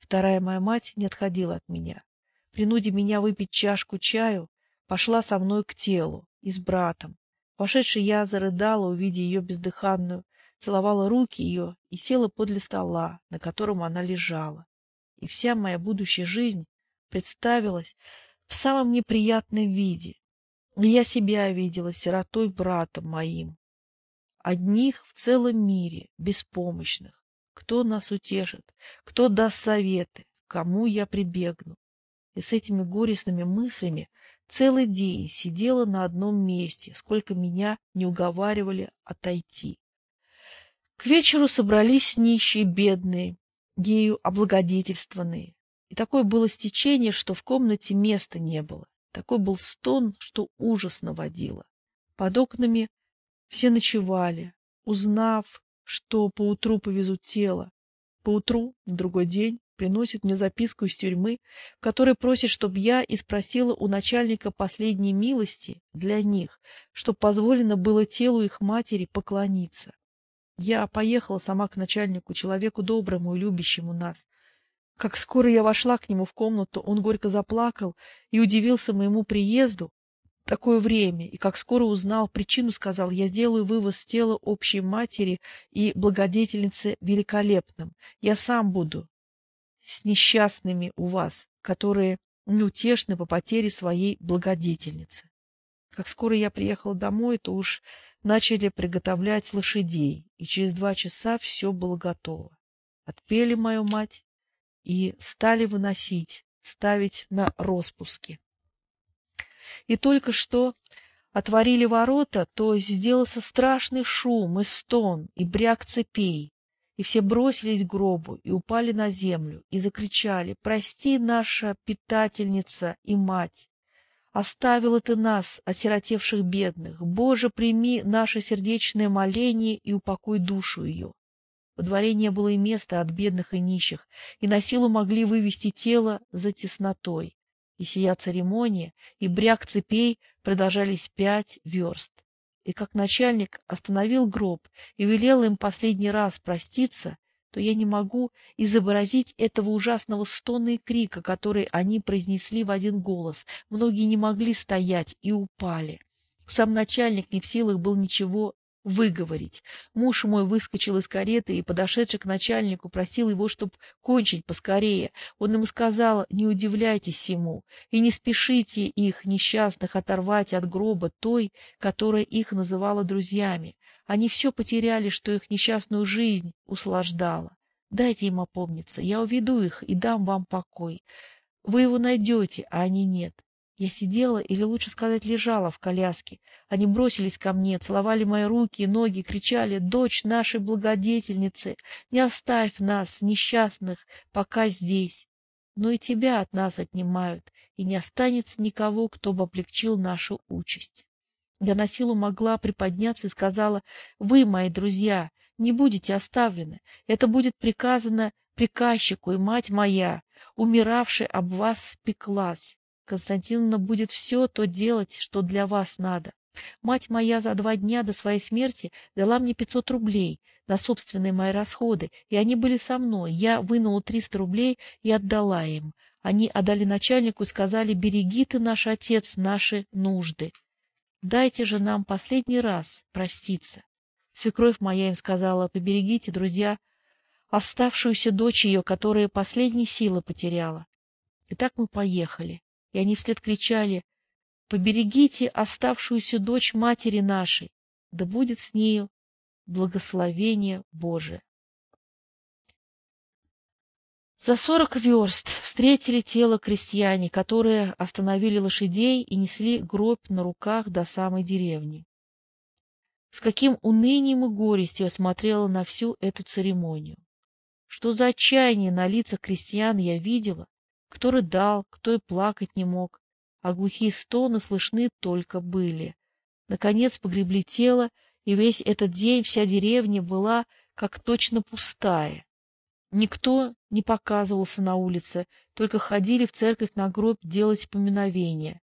Вторая моя мать не отходила от меня. Принудя меня выпить чашку чаю, пошла со мной к телу и с братом. Вошедший я зарыдала, увидя ее бездыханную, целовала руки ее и села подле стола, на котором она лежала. И вся моя будущая жизнь представилась в самом неприятном виде. И я себя видела сиротой братом моим. Одних в целом мире, беспомощных. Кто нас утешит? Кто даст советы? Кому я прибегну? И с этими горестными мыслями целый день сидела на одном месте, сколько меня не уговаривали отойти. К вечеру собрались нищие, бедные, ею облагодетельствованные. И такое было стечение, что в комнате места не было. Такой был стон, что ужас наводило. Под окнами все ночевали, узнав, что поутру повезут тело. Поутру, на другой день, приносит мне записку из тюрьмы, в которой просит, чтобы я испросила у начальника последней милости для них, чтобы позволено было телу их матери поклониться. Я поехала сама к начальнику, человеку доброму и любящему нас. Как скоро я вошла к нему в комнату, он горько заплакал и удивился моему приезду такое время, и как скоро узнал причину, сказал, я сделаю вывоз тела общей матери и благодетельницы великолепным. Я сам буду с несчастными у вас, которые неутешны по потере своей благодетельницы. Как скоро я приехала домой, то уж начали приготовлять лошадей, и через два часа все было готово. Отпели мою мать и стали выносить, ставить на распуски. И только что отворили ворота, то сделался страшный шум и стон, и бряк цепей, и все бросились к гробу и упали на землю, и закричали «Прости, наша питательница и мать!» Оставила ты нас, осиротевших бедных. Боже, прими наше сердечное моление и упокой душу ее. Во дворе не было и места от бедных и нищих, и на силу могли вывести тело за теснотой. И сия церемония, и бряк цепей продолжались пять верст. И как начальник остановил гроб и велел им последний раз проститься, то я не могу изобразить этого ужасного стона и крика, который они произнесли в один голос. Многие не могли стоять и упали. Сам начальник не в силах был ничего выговорить. Муж мой выскочил из кареты и, подошедший к начальнику, просил его, чтобы кончить поскорее. Он ему сказал, не удивляйтесь ему и не спешите их, несчастных, оторвать от гроба той, которая их называла друзьями. Они все потеряли, что их несчастную жизнь услаждала. Дайте им опомниться, я уведу их и дам вам покой. Вы его найдете, а они нет. Я сидела, или лучше сказать, лежала в коляске. Они бросились ко мне, целовали мои руки и ноги, кричали «Дочь нашей благодетельницы, не оставь нас, несчастных, пока здесь!» Но и тебя от нас отнимают, и не останется никого, кто бы облегчил нашу участь. Я на силу могла приподняться и сказала «Вы, мои друзья, не будете оставлены. Это будет приказано приказчику, и мать моя, умиравшая об вас, пеклась. Константиновна будет все то делать, что для вас надо. Мать моя за два дня до своей смерти дала мне 500 рублей на собственные мои расходы, и они были со мной. Я вынула 300 рублей и отдала им. Они отдали начальнику и сказали, береги ты, наш отец, наши нужды. Дайте же нам последний раз проститься. Свекровь моя им сказала, поберегите, друзья, оставшуюся дочь ее, которая последние силы потеряла. И так мы поехали и они вслед кричали «Поберегите оставшуюся дочь матери нашей, да будет с нею благословение Божие». За сорок верст встретили тело крестьяне, которые остановили лошадей и несли гроб на руках до самой деревни. С каким унынием и горестью я смотрела на всю эту церемонию. Что за отчаяние на лицах крестьян я видела, кто рыдал, кто и плакать не мог, а глухие стоны слышны только были. Наконец погребли тело, и весь этот день вся деревня была как точно пустая. Никто не показывался на улице, только ходили в церковь на гроб делать поминовения.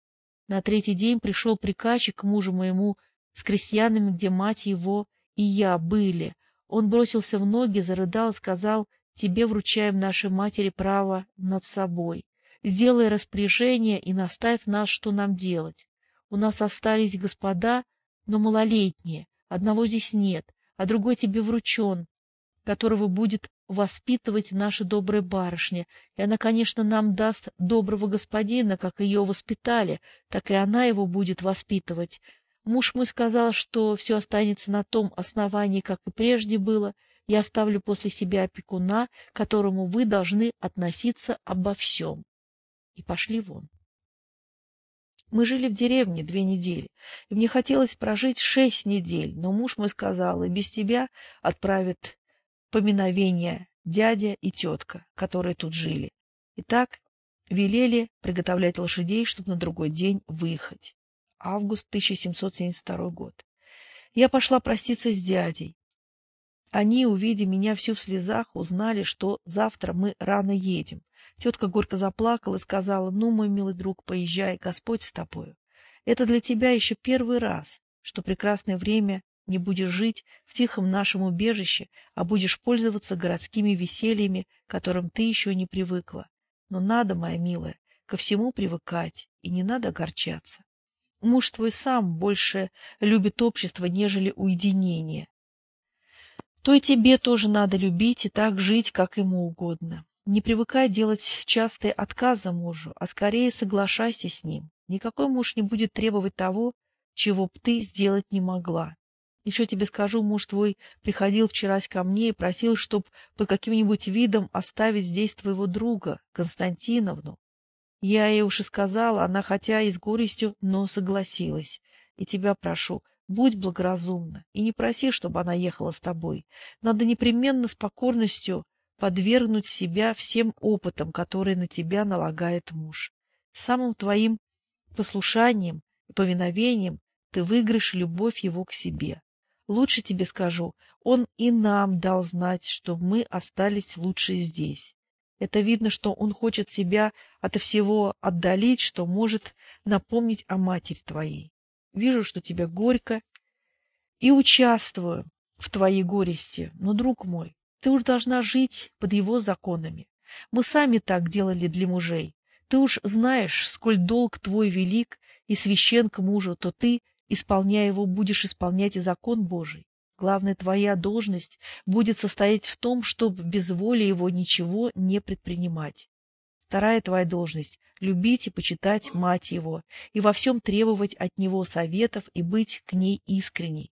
На третий день пришел приказчик к мужу моему с крестьянами, где мать его и я были. Он бросился в ноги, зарыдал и сказал, тебе вручаем нашей матери право над собой. Сделай распоряжение и наставь нас, что нам делать. У нас остались господа, но малолетние. Одного здесь нет, а другой тебе вручен, которого будет воспитывать наша добрая барышня. И она, конечно, нам даст доброго господина, как ее воспитали, так и она его будет воспитывать. Муж мой сказал, что все останется на том основании, как и прежде было. Я оставлю после себя опекуна, к которому вы должны относиться обо всем. И пошли вон. Мы жили в деревне две недели, и мне хотелось прожить шесть недель, но муж мой сказал, и без тебя отправит поминовения дядя и тетка, которые тут жили. И так велели приготовлять лошадей, чтобы на другой день выехать. Август 1772 год. Я пошла проститься с дядей. Они, увидя меня всю в слезах, узнали, что завтра мы рано едем. Тетка горько заплакала и сказала, ну, мой милый друг, поезжай, Господь с тобою. Это для тебя еще первый раз, что прекрасное время не будешь жить в тихом нашем убежище, а будешь пользоваться городскими весельями, которым ты еще не привыкла. Но надо, моя милая, ко всему привыкать, и не надо огорчаться. Муж твой сам больше любит общество, нежели уединение. То и тебе тоже надо любить и так жить, как ему угодно. Не привыкай делать частые отказы мужу, а скорее соглашайся с ним. Никакой муж не будет требовать того, чего б ты сделать не могла. Еще тебе скажу, муж твой приходил вчерась ко мне и просил, чтоб под каким-нибудь видом оставить здесь твоего друга, Константиновну. Я ей уж и сказала, она хотя и с горестью, но согласилась. И тебя прошу, будь благоразумна и не проси, чтобы она ехала с тобой. Надо непременно с покорностью подвергнуть себя всем опытам, которые на тебя налагает муж. Самым твоим послушанием и повиновением ты выиграешь любовь его к себе. Лучше тебе скажу, он и нам дал знать, что мы остались лучше здесь. Это видно, что он хочет себя от всего отдалить, что может напомнить о матери твоей. Вижу, что тебе горько, и участвую в твоей горести. Но, друг мой, ты уж должна жить под его законами. Мы сами так делали для мужей. Ты уж знаешь, сколь долг твой велик и священ к мужу, то ты Исполняя его, будешь исполнять и закон Божий. Главная твоя должность будет состоять в том, чтобы без воли его ничего не предпринимать. Вторая твоя должность – любить и почитать мать его, и во всем требовать от него советов и быть к ней искренней.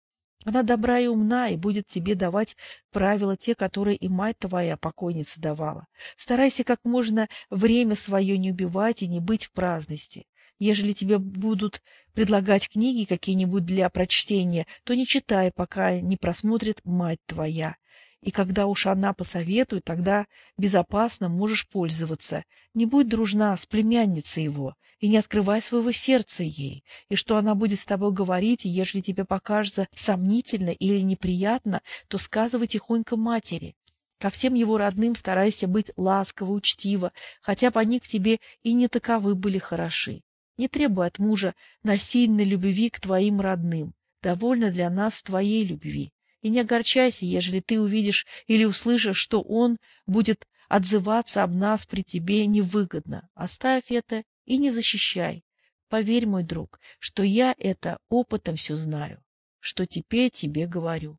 Она добра и умна, и будет тебе давать правила те, которые и мать твоя покойница давала. Старайся как можно время свое не убивать и не быть в праздности. Ежели тебе будут предлагать книги какие-нибудь для прочтения, то не читай, пока не просмотрит мать твоя. И когда уж она посоветует, тогда безопасно можешь пользоваться. Не будь дружна с племянницей его, и не открывай своего сердца ей. И что она будет с тобой говорить, ежели тебе покажется сомнительно или неприятно, то сказывай тихонько матери. Ко всем его родным старайся быть ласково, учтиво, хотя бы они к тебе и не таковы были хороши. Не требуй от мужа насильной любви к твоим родным. Довольно для нас твоей любви. И не огорчайся, ежели ты увидишь или услышишь, что он будет отзываться об нас при тебе невыгодно. Оставь это и не защищай. Поверь, мой друг, что я это опытом все знаю, что теперь тебе говорю.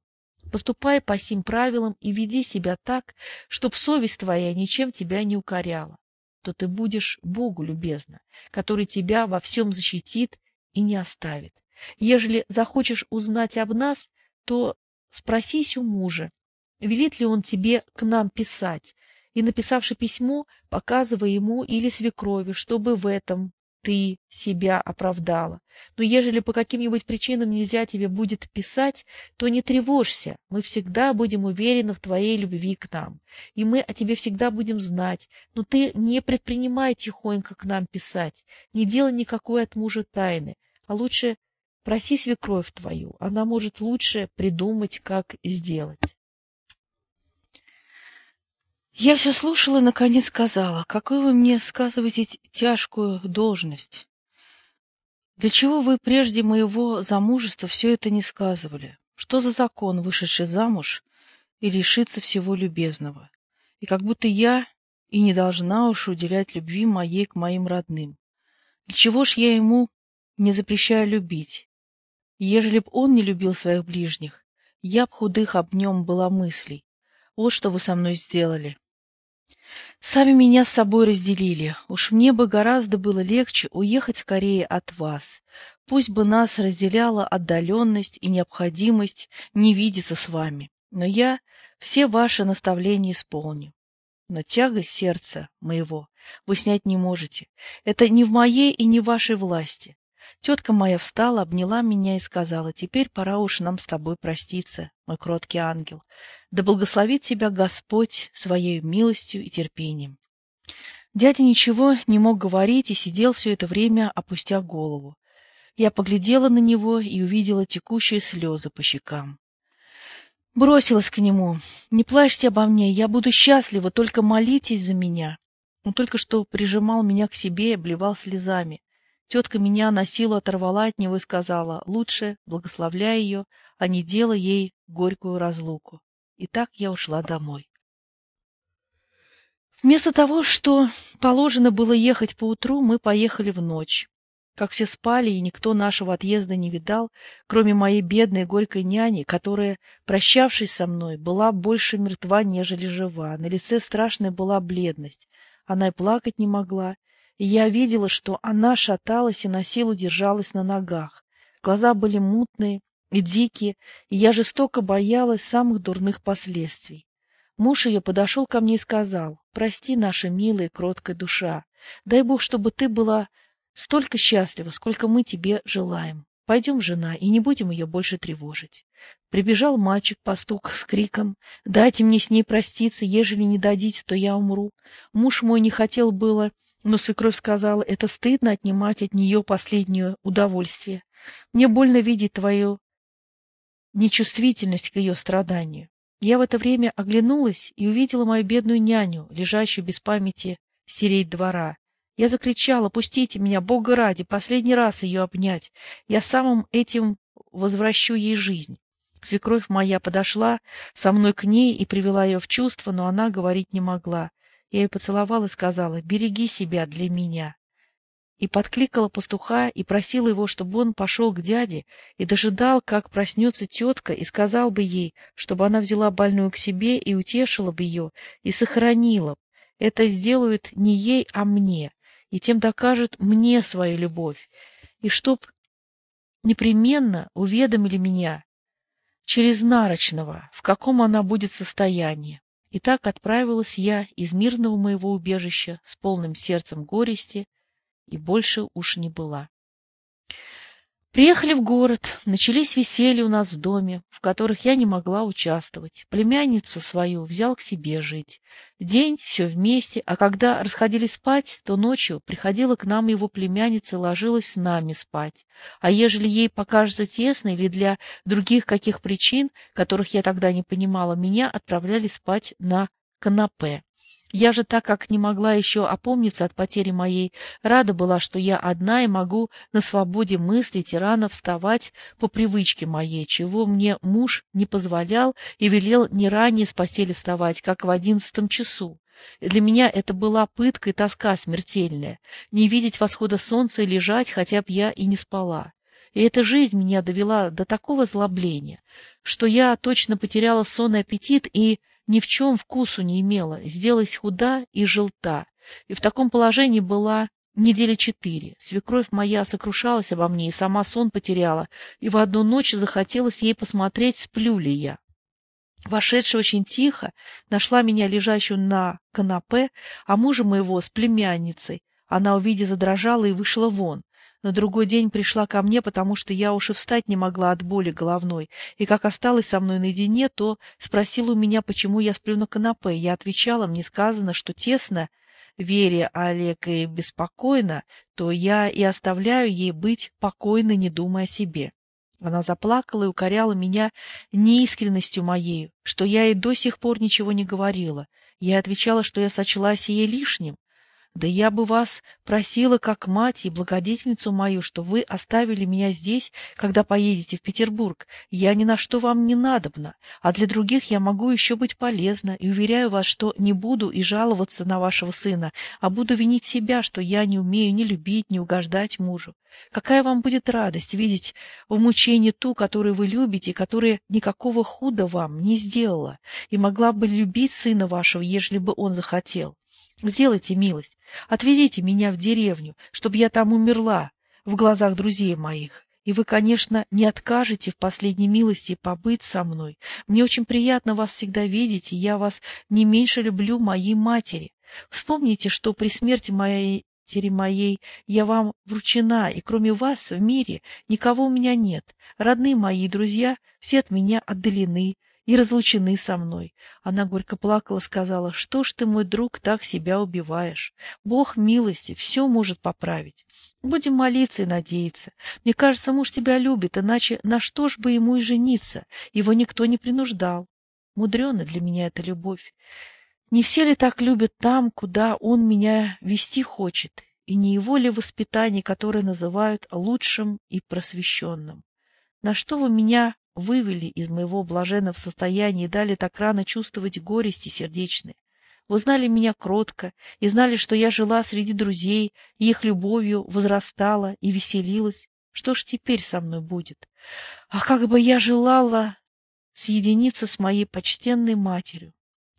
Поступай по сим правилам и веди себя так, чтоб совесть твоя ничем тебя не укоряла то ты будешь Богу любезна, который тебя во всем защитит и не оставит. Ежели захочешь узнать об нас, то спросись у мужа, велит ли он тебе к нам писать, и, написавши письмо, показывай ему или свекрови, чтобы в этом ты себя оправдала. Но ежели по каким-нибудь причинам нельзя тебе будет писать, то не тревожься, мы всегда будем уверены в твоей любви к нам, и мы о тебе всегда будем знать, но ты не предпринимай тихонько к нам писать, не делай никакой от мужа тайны, а лучше проси свекровь твою, она может лучше придумать, как сделать. Я все слушала и, наконец, сказала, какую вы мне сказываете тяжкую должность. Для чего вы прежде моего замужества все это не сказывали? Что за закон, вышедший замуж и лишиться всего любезного? и как будто я и не должна уж уделять любви моей к моим родным. Для чего ж я ему не запрещаю любить? Ежели б он не любил своих ближних, я б худых об нем была мыслей. Вот что вы со мной сделали. Сами меня с собой разделили. Уж мне бы гораздо было легче уехать скорее от вас. Пусть бы нас разделяла отдаленность и необходимость не видеться с вами. Но я все ваши наставления исполню. Но тягость сердца моего вы снять не можете. Это не в моей и не в вашей власти. Тетка моя встала, обняла меня и сказала, «Теперь пора уж нам с тобой проститься, мой кроткий ангел. Да благословит тебя Господь своей милостью и терпением». Дядя ничего не мог говорить и сидел все это время, опустя голову. Я поглядела на него и увидела текущие слезы по щекам. Бросилась к нему. «Не плачьте обо мне, я буду счастлива, только молитесь за меня». Он только что прижимал меня к себе и обливал слезами. Тетка меня на силу оторвала от него и сказала, лучше благословляй ее, а не делай ей горькую разлуку. И так я ушла домой. Вместо того, что положено было ехать поутру, мы поехали в ночь. Как все спали, и никто нашего отъезда не видал, кроме моей бедной горькой няни, которая, прощавшись со мной, была больше мертва, нежели жива. На лице страшная была бледность. Она и плакать не могла, и я видела, что она шаталась и на силу держалась на ногах. Глаза были мутные и дикие, и я жестоко боялась самых дурных последствий. Муж ее подошел ко мне и сказал, «Прости, наша милая кроткая душа, дай Бог, чтобы ты была столько счастлива, сколько мы тебе желаем. Пойдем, жена, и не будем ее больше тревожить». Прибежал мальчик-пастух с криком, «Дайте мне с ней проститься, ежели не дадите, то я умру». Муж мой не хотел было но свекровь сказала, это стыдно отнимать от нее последнее удовольствие. Мне больно видеть твою нечувствительность к ее страданию. Я в это время оглянулась и увидела мою бедную няню, лежащую без памяти сереть двора. Я закричала, пустите меня, Бога ради, последний раз ее обнять. Я самым этим возвращу ей жизнь. Свекровь моя подошла со мной к ней и привела ее в чувство, но она говорить не могла. Я ее поцеловала и сказала «Береги себя для меня». И подкликала пастуха и просила его, чтобы он пошел к дяде и дожидал, как проснется тетка, и сказал бы ей, чтобы она взяла больную к себе и утешила бы ее, и сохранила. Это сделают не ей, а мне, и тем докажет мне свою любовь. И чтоб непременно уведомили меня через Нарочного, в каком она будет состоянии. И так отправилась я из мирного моего убежища с полным сердцем горести и больше уж не была. Приехали в город, начались веселья у нас в доме, в которых я не могла участвовать. Племянницу свою взял к себе жить. День все вместе, а когда расходились спать, то ночью приходила к нам его племянница и ложилась с нами спать. А ежели ей покажется тесно или для других каких причин, которых я тогда не понимала, меня отправляли спать на канапе. Я же, так как не могла еще опомниться от потери моей, рада была, что я одна и могу на свободе мыслить и рано вставать по привычке моей, чего мне муж не позволял и велел не ранее с постели вставать, как в одиннадцатом часу. Для меня это была пытка и тоска смертельная, не видеть восхода солнца и лежать, хотя б я и не спала. И эта жизнь меня довела до такого злобления, что я точно потеряла сонный аппетит и ни в чем вкусу не имела, сделалась худа и желта, и в таком положении была недели четыре. Свекровь моя сокрушалась обо мне и сама сон потеряла, и в одну ночь захотелось ей посмотреть, сплю ли я. Вошедшая очень тихо, нашла меня лежащую на канапе, а мужа моего с племянницей. Она, увидя, задрожала и вышла вон. На другой день пришла ко мне, потому что я уж и встать не могла от боли головной, и как осталась со мной наедине, то спросила у меня, почему я сплю на канапе. Я отвечала, мне сказано, что тесно Вере Олег и беспокойно, то я и оставляю ей быть покойной, не думая о себе. Она заплакала и укоряла меня неискренностью моей, что я и до сих пор ничего не говорила. Я отвечала, что я сочла сие лишним, Да я бы вас просила, как мать и благодетельницу мою, что вы оставили меня здесь, когда поедете в Петербург. Я ни на что вам не надобна, а для других я могу еще быть полезна, и уверяю вас, что не буду и жаловаться на вашего сына, а буду винить себя, что я не умею ни любить, ни угождать мужу. Какая вам будет радость видеть в мучении ту, которую вы любите, которая никакого худа вам не сделала, и могла бы любить сына вашего, ежели бы он захотел. Сделайте милость, отвезите меня в деревню, чтобы я там умерла в глазах друзей моих. И вы, конечно, не откажете в последней милости побыть со мной. Мне очень приятно вас всегда видеть, и я вас не меньше люблю моей матери. Вспомните, что при смерти моей матери моей я вам вручена, и кроме вас в мире никого у меня нет. Родные мои друзья все от меня отдалены и разлучены со мной. Она горько плакала, сказала, что ж ты, мой друг, так себя убиваешь? Бог милости все может поправить. Будем молиться и надеяться. Мне кажется, муж тебя любит, иначе на что ж бы ему и жениться? Его никто не принуждал. Мудрена для меня эта любовь. Не все ли так любят там, куда он меня вести хочет, и не его ли воспитание, которое называют лучшим и просвещенным? На что вы меня вывели из моего блаженного состояния и дали так рано чувствовать горести сердечные. Вы знали меня кротко и знали, что я жила среди друзей, и их любовью возрастала и веселилась. Что ж теперь со мной будет? А как бы я желала соединиться с моей почтенной матерью.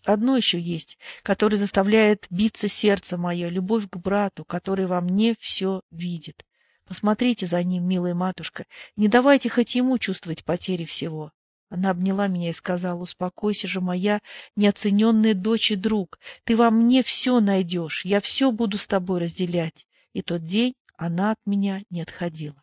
Одно еще есть, которое заставляет биться сердце мое, любовь к брату, который во мне все видит. Посмотрите за ним, милая матушка, не давайте хоть ему чувствовать потери всего. Она обняла меня и сказала, успокойся же, моя неоцененная дочь и друг, ты во мне все найдешь, я все буду с тобой разделять. И тот день она от меня не отходила.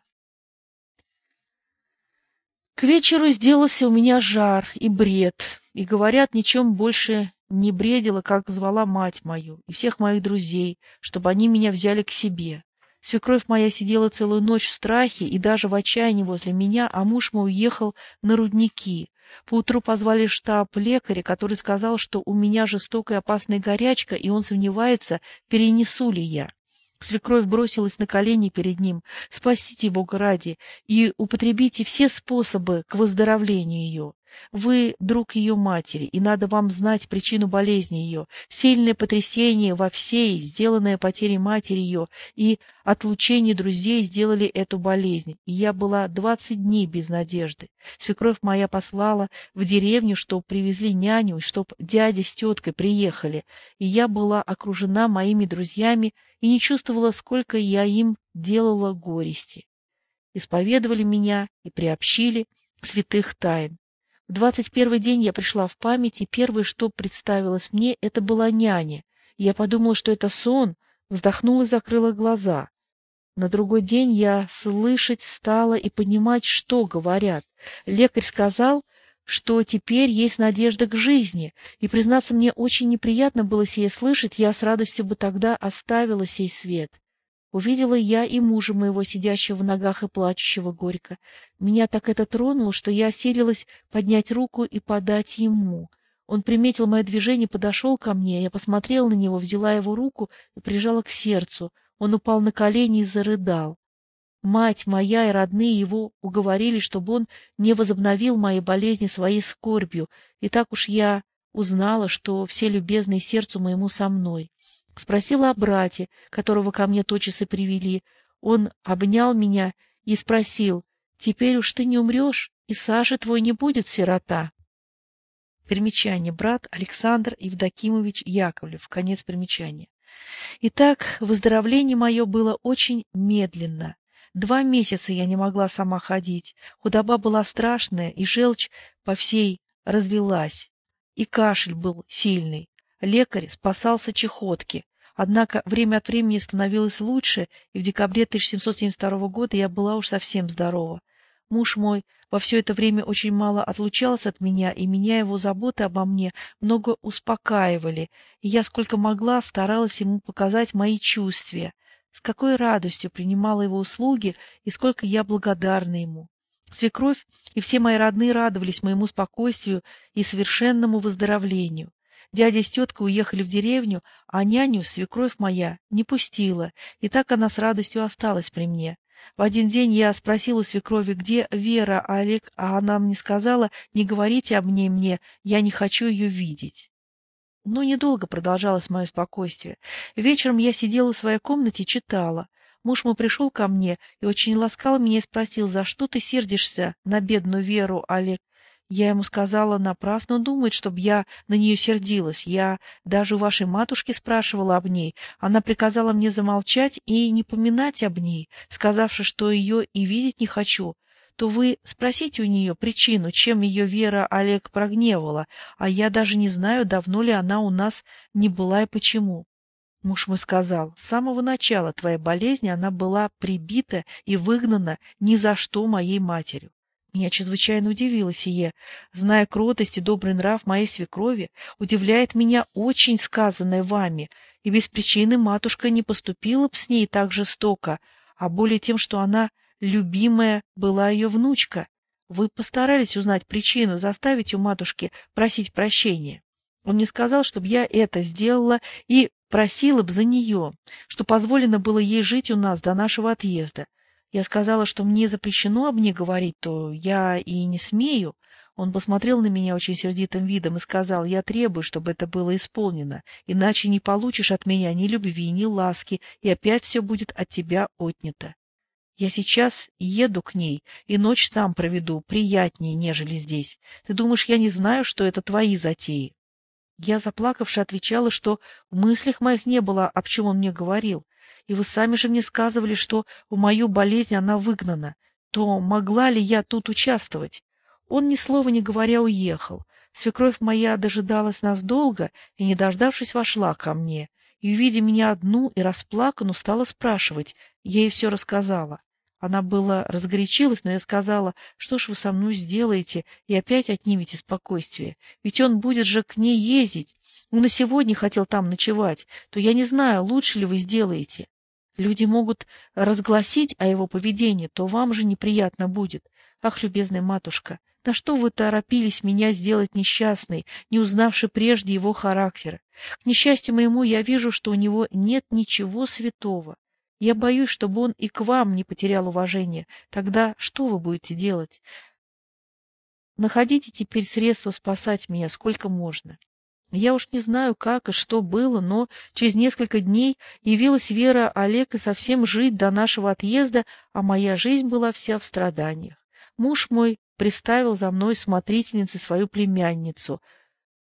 К вечеру сделался у меня жар и бред, и, говорят, ничем больше не бредила, как звала мать мою и всех моих друзей, чтобы они меня взяли к себе. Свекровь моя сидела целую ночь в страхе и даже в отчаянии возле меня, а муж мой уехал на рудники. Поутру позвали штаб лекаря, который сказал, что у меня жестокая опасная горячка, и он сомневается, перенесу ли я. Свекровь бросилась на колени перед ним. «Спасите, Бога ради, и употребите все способы к выздоровлению ее. Вы друг ее матери, и надо вам знать причину болезни ее, сильное потрясение во всей, сделанное потерей матери ее, и отлучение друзей сделали эту болезнь, и я была двадцать дней без надежды. Свекровь моя послала в деревню, чтоб привезли няню, и чтоб дядя с теткой приехали, и я была окружена моими друзьями и не чувствовала, сколько я им делала горести. Исповедовали меня и приобщили святых тайн. Двадцать первый день я пришла в память, и первое, что представилось мне, это была няня. Я подумала, что это сон, вздохнула и закрыла глаза. На другой день я слышать стала и понимать, что говорят. Лекарь сказал, что теперь есть надежда к жизни, и, признаться, мне очень неприятно было сие слышать, я с радостью бы тогда оставила сей свет. Увидела я и мужа моего, сидящего в ногах и плачущего горько. Меня так это тронуло, что я осилилась поднять руку и подать ему. Он приметил мое движение, подошел ко мне. Я посмотрела на него, взяла его руку и прижала к сердцу. Он упал на колени и зарыдал. Мать моя и родные его уговорили, чтобы он не возобновил моей болезни своей скорбью, и так уж я узнала, что все любезные сердцу моему со мной. Спросила о брате, которого ко мне тотчас и привели. Он обнял меня и спросил, «Теперь уж ты не умрешь, и Саша твой не будет сирота». Примечание. Брат Александр Евдокимович Яковлев. Конец примечания. Итак, выздоровление мое было очень медленно. Два месяца я не могла сама ходить. Худоба была страшная, и желчь по всей разлилась. И кашель был сильный. Лекарь спасался чехотки. Однако время от времени становилось лучше, и в декабре 1772 года я была уж совсем здорова. Муж мой во все это время очень мало отлучался от меня, и меня его заботы обо мне много успокаивали, и я сколько могла старалась ему показать мои чувства. С какой радостью принимала его услуги, и сколько я благодарна ему. Свекровь и все мои родные радовались моему спокойствию и совершенному выздоровлению. Дядя с теткой уехали в деревню, а няню свекровь моя не пустила, и так она с радостью осталась при мне. В один день я спросила у свекрови, где Вера, а Олег, а она мне сказала, не говорите об ней мне, я не хочу ее видеть. Но недолго продолжалось мое спокойствие. Вечером я сидела в своей комнате и читала. Муж мой пришел ко мне и очень ласкал меня и спросил, за что ты сердишься на бедную Веру, Олег? Я ему сказала, напрасно думает, чтобы я на нее сердилась. Я даже у вашей матушки спрашивала об ней. Она приказала мне замолчать и не поминать об ней, сказавши, что ее и видеть не хочу. То вы спросите у нее причину, чем ее Вера Олег прогневала, а я даже не знаю, давно ли она у нас не была и почему. Муж мой сказал, с самого начала твоей болезни она была прибита и выгнана ни за что моей матерью. Меня чрезвычайно удивило сие. Зная кротость и добрый нрав моей свекрови, удивляет меня очень сказанное вами, и без причины матушка не поступила б с ней так жестоко, а более тем, что она любимая была ее внучка. Вы постарались узнать причину, заставить у матушки просить прощения. Он мне сказал, чтобы я это сделала и просила б за нее, что позволено было ей жить у нас до нашего отъезда. Я сказала, что мне запрещено об ней говорить, то я и не смею. Он посмотрел на меня очень сердитым видом и сказал, я требую, чтобы это было исполнено, иначе не получишь от меня ни любви, ни ласки, и опять все будет от тебя отнято. Я сейчас еду к ней и ночь там проведу, приятнее, нежели здесь. Ты думаешь, я не знаю, что это твои затеи? Я, заплакавши, отвечала, что в мыслях моих не было, об чем он мне говорил, и вы сами же мне сказывали, что в мою болезнь она выгнана, то могла ли я тут участвовать? Он ни слова не говоря уехал. Свекровь моя дожидалась нас долго и, не дождавшись, вошла ко мне. И, увидя меня одну и расплаканную, стала спрашивать. Я ей все рассказала. Она была разгорячилась, но я сказала, что ж вы со мной сделаете и опять отнимете спокойствие. Ведь он будет же к ней ездить. Он и сегодня хотел там ночевать. То я не знаю, лучше ли вы сделаете. Люди могут разгласить о его поведении, то вам же неприятно будет. Ах, любезная матушка, на что вы торопились меня сделать несчастной, не узнавши прежде его характера? К несчастью моему я вижу, что у него нет ничего святого. Я боюсь, чтобы он и к вам не потерял уважение. Тогда что вы будете делать? Находите теперь средства спасать меня сколько можно. Я уж не знаю, как и что было, но через несколько дней явилась Вера Олег и совсем жить до нашего отъезда, а моя жизнь была вся в страданиях. Муж мой приставил за мной смотрительницей свою племянницу,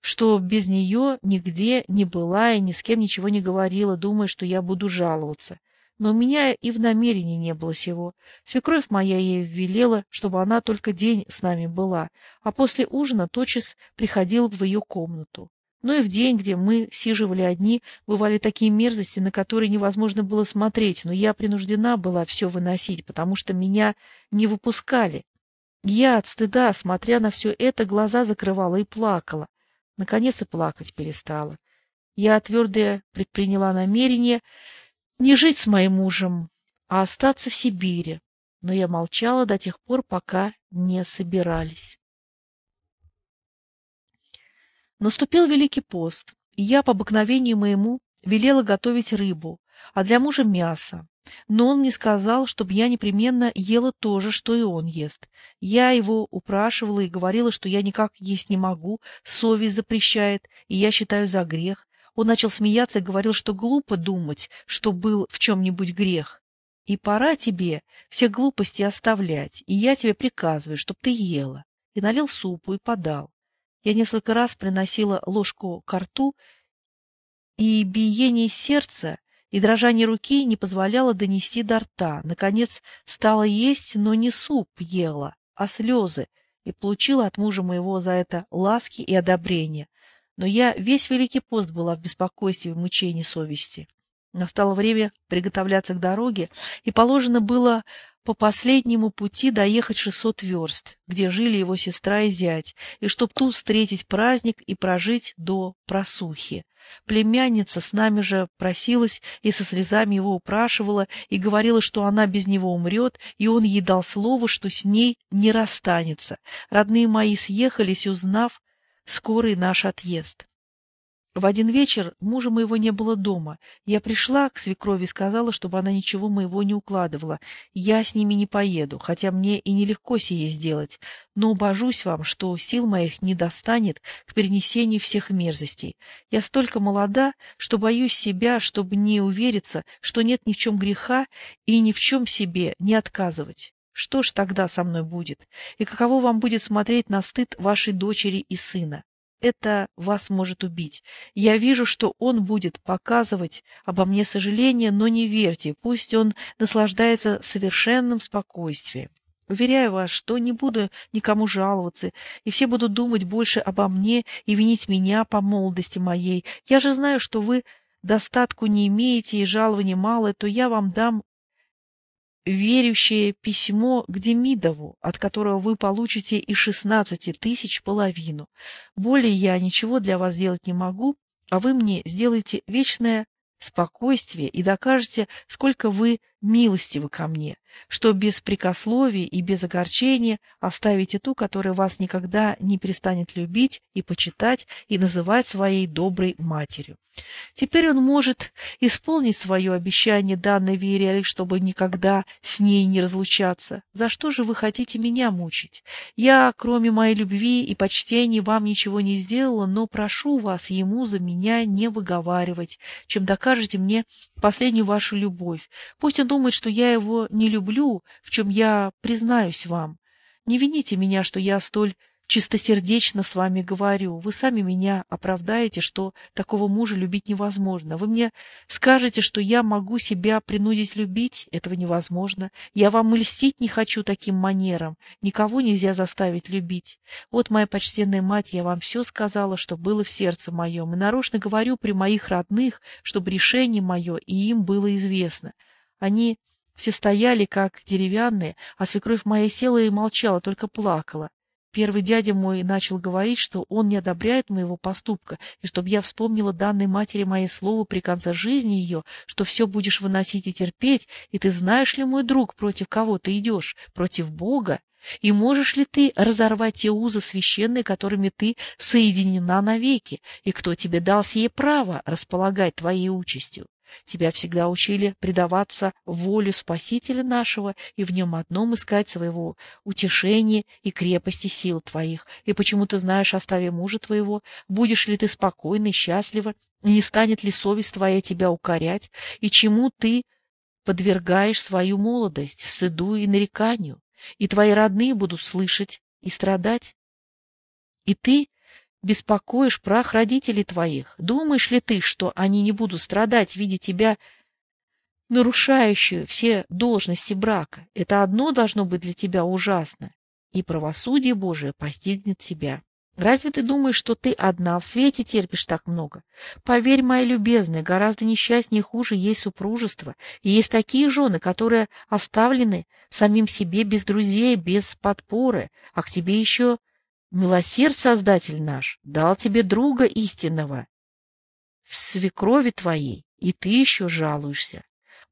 что без нее нигде не была и ни с кем ничего не говорила, думая, что я буду жаловаться. Но у меня и в намерении не было сего. Свекровь моя ей велела, чтобы она только день с нами была, а после ужина тотчас приходила в ее комнату. Но и в день, где мы сиживали одни, бывали такие мерзости, на которые невозможно было смотреть, но я принуждена была все выносить, потому что меня не выпускали. Я от стыда, смотря на все это, глаза закрывала и плакала. Наконец и плакать перестала. Я твердое предприняла намерение не жить с моим мужем, а остаться в Сибири, но я молчала до тех пор, пока не собирались. Наступил Великий пост, и я по обыкновению моему велела готовить рыбу, а для мужа мясо. Но он мне сказал, чтобы я непременно ела то же, что и он ест. Я его упрашивала и говорила, что я никак есть не могу, совесть запрещает, и я считаю за грех. Он начал смеяться и говорил, что глупо думать, что был в чем-нибудь грех. И пора тебе все глупости оставлять, и я тебе приказываю, чтоб ты ела. И налил супу и подал. Я несколько раз приносила ложку к рту, и биение сердца и дрожание руки не позволяло донести до рта. Наконец стала есть, но не суп ела, а слезы, и получила от мужа моего за это ласки и одобрение. Но я весь Великий пост была в беспокойстве и мучении совести. Настало время приготовляться к дороге, и положено было по последнему пути доехать 600 верст, где жили его сестра и зять, и чтоб тут встретить праздник и прожить до просухи. Племянница с нами же просилась и со слезами его упрашивала и говорила, что она без него умрет, и он ей дал слово, что с ней не расстанется. Родные мои съехались, узнав скорый наш отъезд. В один вечер мужа моего не было дома. Я пришла к свекрови и сказала, чтобы она ничего моего не укладывала. Я с ними не поеду, хотя мне и нелегко сие сделать. Но божусь вам, что сил моих не достанет к перенесению всех мерзостей. Я столько молода, что боюсь себя, чтобы не увериться, что нет ни в чем греха и ни в чем себе не отказывать. Что ж тогда со мной будет? И каково вам будет смотреть на стыд вашей дочери и сына? Это вас может убить. Я вижу, что он будет показывать обо мне сожаление, но не верьте, пусть он наслаждается совершенным спокойствием. Уверяю вас, что не буду никому жаловаться, и все будут думать больше обо мне и винить меня по молодости моей. Я же знаю, что вы достатку не имеете и жалования мало, то я вам дам верющее письмо к Демидову, от которого вы получите и шестнадцати тысяч половину. Более я ничего для вас сделать не могу, а вы мне сделаете вечное спокойствие и докажете, сколько вы милостивы ко мне, что без прикословий и без огорчения оставите ту, которая вас никогда не перестанет любить и почитать и называть своей доброй матерью. Теперь он может исполнить свое обещание данной Вере, чтобы никогда с ней не разлучаться. За что же вы хотите меня мучить? Я, кроме моей любви и почтения, вам ничего не сделала, но прошу вас ему за меня не выговаривать, чем докажете мне последнюю вашу любовь. Пусть он думает, что я его не люблю, в чем я признаюсь вам. Не вините меня, что я столь чистосердечно с вами говорю. Вы сами меня оправдаете, что такого мужа любить невозможно. Вы мне скажете, что я могу себя принудить любить. Этого невозможно. Я вам и льстить не хочу таким манером. Никого нельзя заставить любить. Вот, моя почтенная мать, я вам все сказала, что было в сердце моем. И нарочно говорю при моих родных, чтобы решение мое и им было известно. Они все стояли, как деревянные, а свекровь моя села и молчала, только плакала. Первый дядя мой начал говорить, что он не одобряет моего поступка, и чтобы я вспомнила данной матери моей слово при конце жизни ее, что все будешь выносить и терпеть, и ты знаешь ли, мой друг, против кого ты идешь? Против Бога? И можешь ли ты разорвать те узы священные, которыми ты соединена навеки? И кто тебе дал сие право располагать твоей участью? Тебя всегда учили предаваться воле Спасителя нашего и в нем одном искать своего утешения и крепости сил твоих. И почему ты знаешь о ставе мужа твоего? Будешь ли ты спокойна и счастлива? Не станет ли совесть твоя тебя укорять? И чему ты подвергаешь свою молодость, стыду и нареканию? И твои родные будут слышать и страдать? И ты беспокоишь прах родителей твоих? Думаешь ли ты, что они не будут страдать, видя тебя нарушающую все должности брака? Это одно должно быть для тебя ужасно, и правосудие Божие постигнет тебя. Разве ты думаешь, что ты одна в свете терпишь так много? Поверь, моя любезная, гораздо несчастнее и хуже есть супружество. И есть такие жены, которые оставлены самим себе без друзей, без подпоры, а к тебе еще Милосерд Создатель наш дал тебе друга истинного в свекрови твоей, и ты еще жалуешься.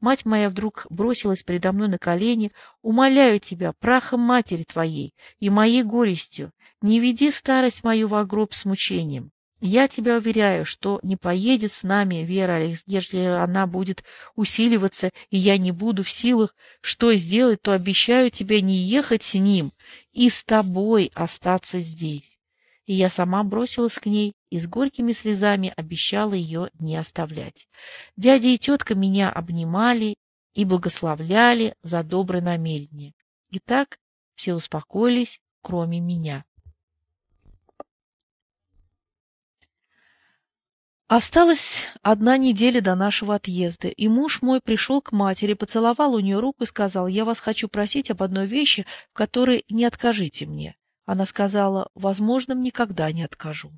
Мать моя вдруг бросилась передо мной на колени. Умоляю тебя, прахом матери твоей и моей горестью, не веди старость мою в гроб с мучением. Я тебя уверяю, что не поедет с нами Вера, если она будет усиливаться, и я не буду в силах что сделать, то обещаю тебе не ехать с ним и с тобой остаться здесь. И я сама бросилась к ней и с горькими слезами обещала ее не оставлять. Дядя и тетка меня обнимали и благословляли за доброе намерение. И так все успокоились, кроме меня. Осталась одна неделя до нашего отъезда, и муж мой пришел к матери, поцеловал у нее руку и сказал, «Я вас хочу просить об одной вещи, в которой не откажите мне». Она сказала, «Возможно, никогда не откажу».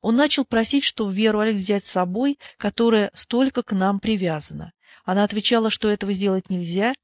Он начал просить, что Веру Олег взять с собой, которая столько к нам привязана. Она отвечала, что этого сделать нельзя,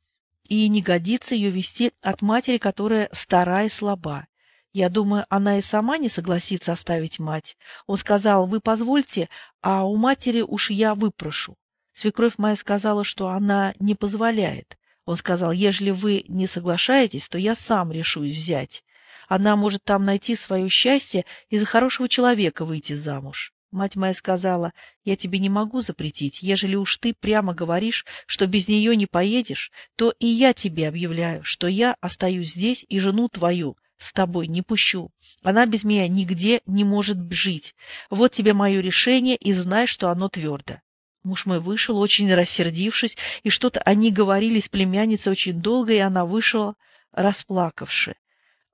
и не годится ее вести от матери, которая стара и слаба. Я думаю, она и сама не согласится оставить мать. Он сказал, вы позвольте, а у матери уж я выпрошу. Свекровь моя сказала, что она не позволяет. Он сказал, ежели вы не соглашаетесь, то я сам решусь взять. Она может там найти свое счастье и за хорошего человека выйти замуж. Мать моя сказала, я тебе не могу запретить, ежели уж ты прямо говоришь, что без нее не поедешь, то и я тебе объявляю, что я остаюсь здесь и жену твою с тобой не пущу. Она без меня нигде не может жить. Вот тебе мое решение, и знай, что оно твердо. Муж мой вышел, очень рассердившись, и что-то они говорили с племянницей очень долго, и она вышла, расплакавши.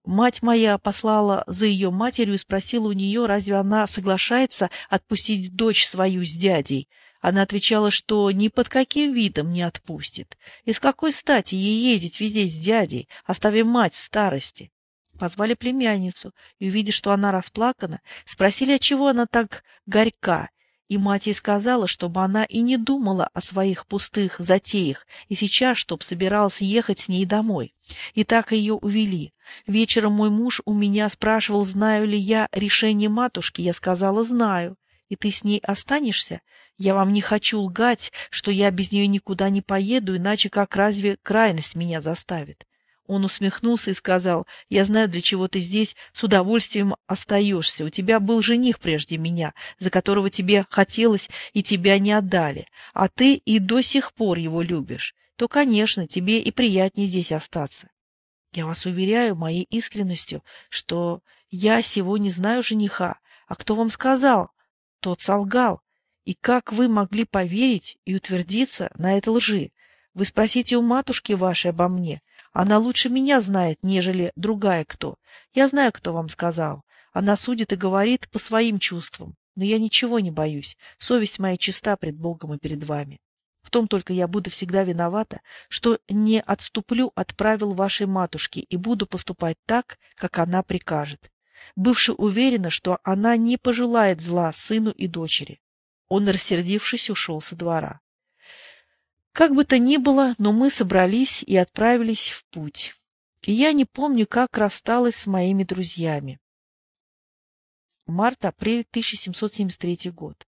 Мать моя послала за ее матерью и спросила у нее, разве она соглашается отпустить дочь свою с дядей. Она отвечала, что ни под каким видом не отпустит. И с какой стати ей ездить везде с дядей, оставив мать в старости? Позвали племянницу, и, увидев, что она расплакана, спросили, отчего она так горька, и мать ей сказала, чтобы она и не думала о своих пустых затеях, и сейчас, чтоб собиралась ехать с ней домой. И так ее увели. Вечером мой муж у меня спрашивал, знаю ли я решение матушки. Я сказала, знаю. И ты с ней останешься? Я вам не хочу лгать, что я без нее никуда не поеду, иначе как разве крайность меня заставит? Он усмехнулся и сказал, «Я знаю, для чего ты здесь с удовольствием остаешься. У тебя был жених прежде меня, за которого тебе хотелось, и тебя не отдали. А ты и до сих пор его любишь. То, конечно, тебе и приятнее здесь остаться. Я вас уверяю моей искренностью, что я сего не знаю жениха. А кто вам сказал? Тот солгал. И как вы могли поверить и утвердиться на этой лжи? Вы спросите у матушки вашей обо мне». Она лучше меня знает, нежели другая кто. Я знаю, кто вам сказал. Она судит и говорит по своим чувствам. Но я ничего не боюсь. Совесть моя чиста пред Богом и перед вами. В том только я буду всегда виновата, что не отступлю от правил вашей матушки и буду поступать так, как она прикажет. Бывши уверена, что она не пожелает зла сыну и дочери. Он, рассердившись, ушел со двора. Как бы то ни было, но мы собрались и отправились в путь. И я не помню, как рассталась с моими друзьями. Март-апрель 1773 год.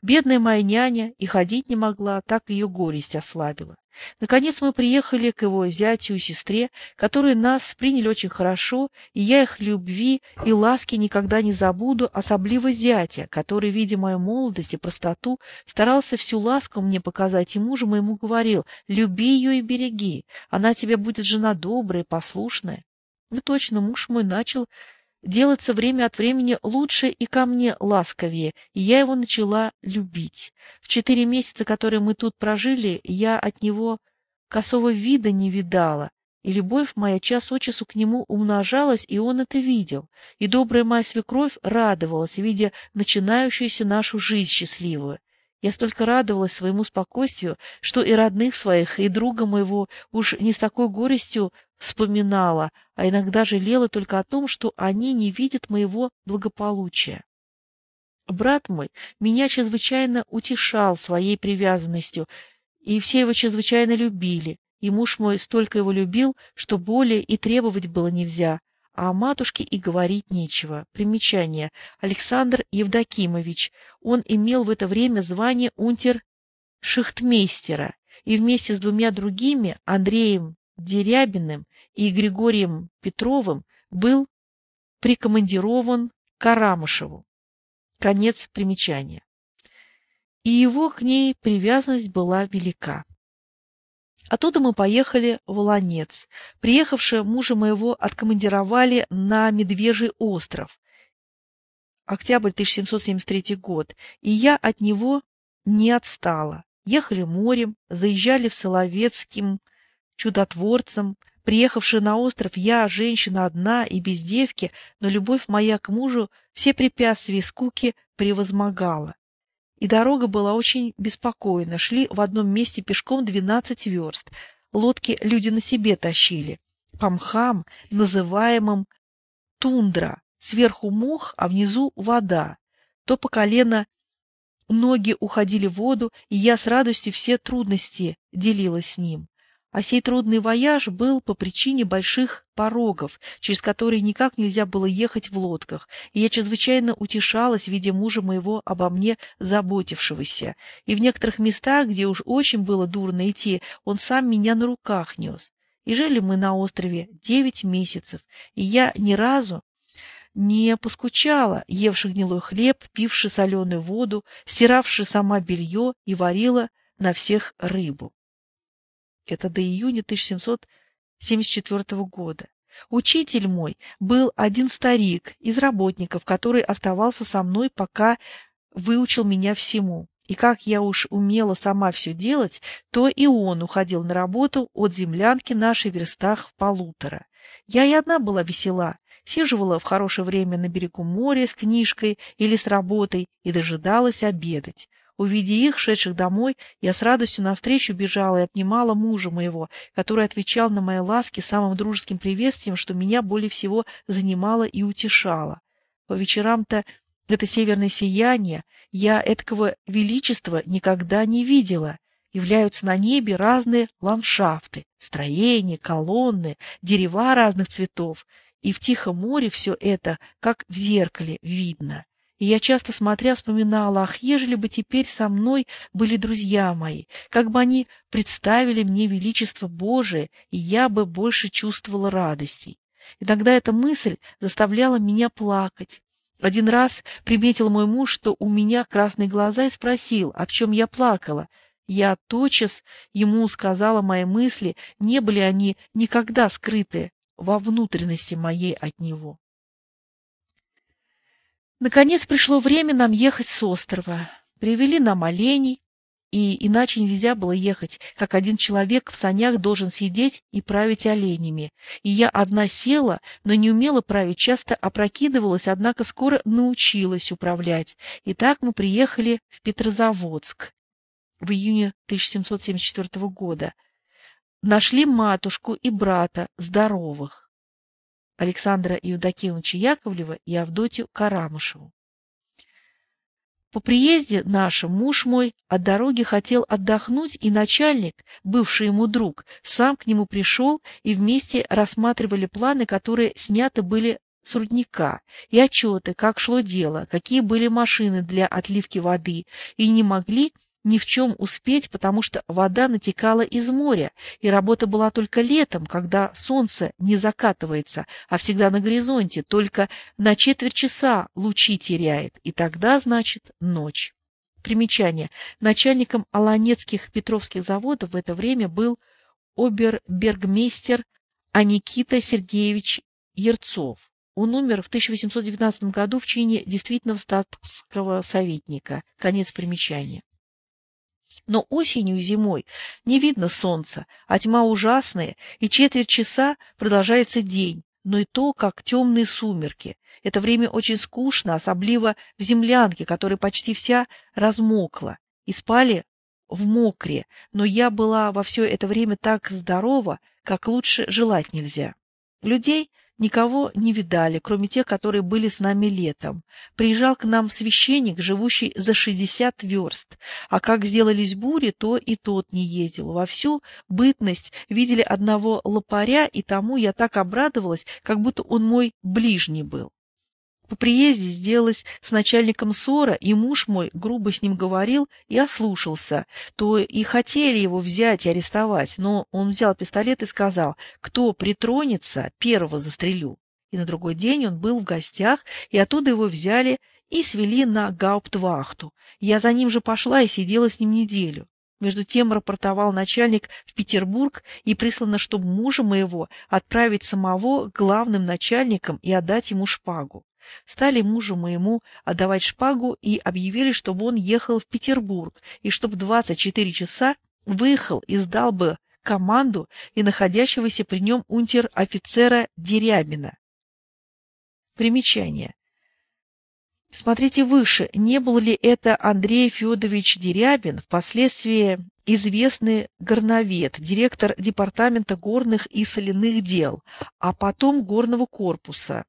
Бедная моя няня и ходить не могла, так ее горесть ослабила. Наконец мы приехали к его зятю и сестре, которые нас приняли очень хорошо, и я их любви и ласки никогда не забуду, особливо зятя, который, видя мою молодость и простоту, старался всю ласку мне показать, и мужу моему говорил, люби ее и береги, она тебе будет жена добрая, послушная. Ну точно, муж мой начал делаться время от времени лучше и ко мне ласковее, и я его начала любить. В четыре месяца, которые мы тут прожили, я от него косого вида не видала, и любовь моя час от часу к нему умножалась, и он это видел. И добрая моя свекровь радовалась, видя начинающуюся нашу жизнь счастливую. Я столько радовалась своему спокойствию, что и родных своих, и друга моего уж не с такой горестью вспоминала, а иногда жалела только о том, что они не видят моего благополучия. Брат мой меня чрезвычайно утешал своей привязанностью, и все его чрезвычайно любили, и муж мой столько его любил, что более и требовать было нельзя, а о матушке и говорить нечего. Примечание. Александр Евдокимович. Он имел в это время звание унтер-шихтмейстера и вместе с двумя другими, Андреем Дерябиным и Григорием Петровым, был прикомандирован к Арамышеву. Конец примечания. И его к ней привязанность была велика. Оттуда мы поехали в Ланец. Приехавшие мужа моего откомандировали на Медвежий остров. Октябрь 1773 год. И я от него не отстала. Ехали морем, заезжали в Соловецким чудотворцем. Приехавши на остров, я, женщина одна и без девки, но любовь моя к мужу все препятствия скуки превозмогала. И дорога была очень беспокойна. Шли в одном месте пешком двенадцать верст. Лодки люди на себе тащили. По мхам, называемым тундра. Сверху мох, а внизу вода. То по колено ноги уходили в воду, и я с радостью все трудности делилась с ним. А сей трудный вояж был по причине больших порогов, через которые никак нельзя было ехать в лодках, и я чрезвычайно утешалась, видя мужа моего обо мне заботившегося. И в некоторых местах, где уж очень было дурно идти, он сам меня на руках нес. И жили мы на острове девять месяцев, и я ни разу не поскучала, евши гнилой хлеб, пивши соленую воду, стиравши сама белье и варила на всех рыбу. Это до июня 1774 года. Учитель мой был один старик из работников, который оставался со мной, пока выучил меня всему. И как я уж умела сама все делать, то и он уходил на работу от землянки нашей верстах в полутора. Я и одна была весела, сиживала в хорошее время на берегу моря с книжкой или с работой и дожидалась обедать. Увидя их, шедших домой, я с радостью навстречу бежала и обнимала мужа моего, который отвечал на мои ласки самым дружеским приветствием, что меня более всего занимало и утешало. По вечерам-то это северное сияние, я этого величества никогда не видела. Являются на небе разные ландшафты, строения, колонны, дерева разных цветов, и в Тихом море все это, как в зеркале, видно. И я часто смотря вспоминала, ах, ежели бы теперь со мной были друзья мои, как бы они представили мне величество Божие, и я бы больше чувствовала радостей. Иногда эта мысль заставляла меня плакать. Один раз приметил мой муж, что у меня красные глаза, и спросил, о чем я плакала. Я тотчас ему сказала мои мысли, не были они никогда скрыты во внутренности моей от него. Наконец пришло время нам ехать с острова. Привели нам оленей, и иначе нельзя было ехать, как один человек в санях должен сидеть и править оленями. И я одна села, но не умела править, часто опрокидывалась, однако скоро научилась управлять. И так мы приехали в Петрозаводск в июне 1774 года. Нашли матушку и брата здоровых. Александра Евдокимовича Яковлева и Авдотью Карамышеву. По приезде нашим муж мой от дороги хотел отдохнуть, и начальник, бывший ему друг, сам к нему пришел, и вместе рассматривали планы, которые сняты были с рудника, и отчеты, как шло дело, какие были машины для отливки воды, и не могли ни в чем успеть, потому что вода натекала из моря, и работа была только летом, когда солнце не закатывается, а всегда на горизонте, только на четверть часа лучи теряет, и тогда, значит, ночь. Примечание. Начальником Аланецких Петровских заводов в это время был обербергмейстер Аникита Сергеевич Ерцов. Он умер в 1819 году в чине действительного статского советника. Конец примечания. Но осенью и зимой не видно солнца, а тьма ужасная, и четверть часа продолжается день, но и то, как темные сумерки. Это время очень скучно, особливо в землянке, которая почти вся размокла, и спали в мокре, но я была во все это время так здорова, как лучше желать нельзя. Людей никого не видали, кроме тех, которые были с нами летом. Приезжал к нам священник, живущий за шестьдесят верст, а как сделались бури, то и тот не ездил. Во всю бытность видели одного лопаря, и тому я так обрадовалась, как будто он мой ближний был. По приезде сделалась с начальником ссора, и муж мой грубо с ним говорил и ослушался. То и хотели его взять и арестовать, но он взял пистолет и сказал, кто притронется, первого застрелю. И на другой день он был в гостях, и оттуда его взяли и свели на гауптвахту. Я за ним же пошла и сидела с ним неделю. Между тем рапортовал начальник в Петербург и прислано, чтобы мужа моего отправить самого главным начальником и отдать ему шпагу. Стали мужу моему отдавать шпагу и объявили, чтобы он ехал в Петербург и чтобы 24 часа выехал и сдал бы команду и находящегося при нем унтер-офицера Дерябина. Примечание. Смотрите выше, не был ли это Андрей Федорович Дерябин, впоследствии известный горновед, директор департамента горных и соляных дел, а потом горного корпуса,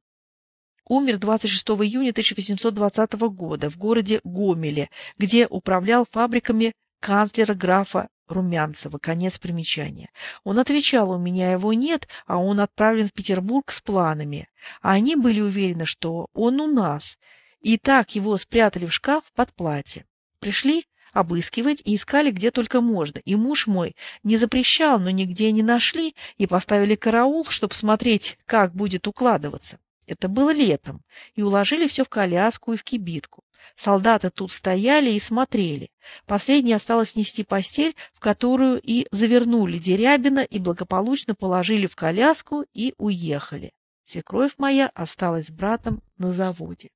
умер 26 июня 1820 года в городе Гомеле, где управлял фабриками канцлера графа Румянцева. Конец примечания. Он отвечал, у меня его нет, а он отправлен в Петербург с планами. А они были уверены, что он у нас. И так его спрятали в шкаф под платье. Пришли обыскивать и искали где только можно. И муж мой не запрещал, но нигде не нашли, и поставили караул, чтобы смотреть, как будет укладываться. Это было летом, и уложили все в коляску и в кибитку. Солдаты тут стояли и смотрели. Последний осталось нести постель, в которую и завернули Дерябина, и благополучно положили в коляску и уехали. Свекровь моя осталась с братом на заводе.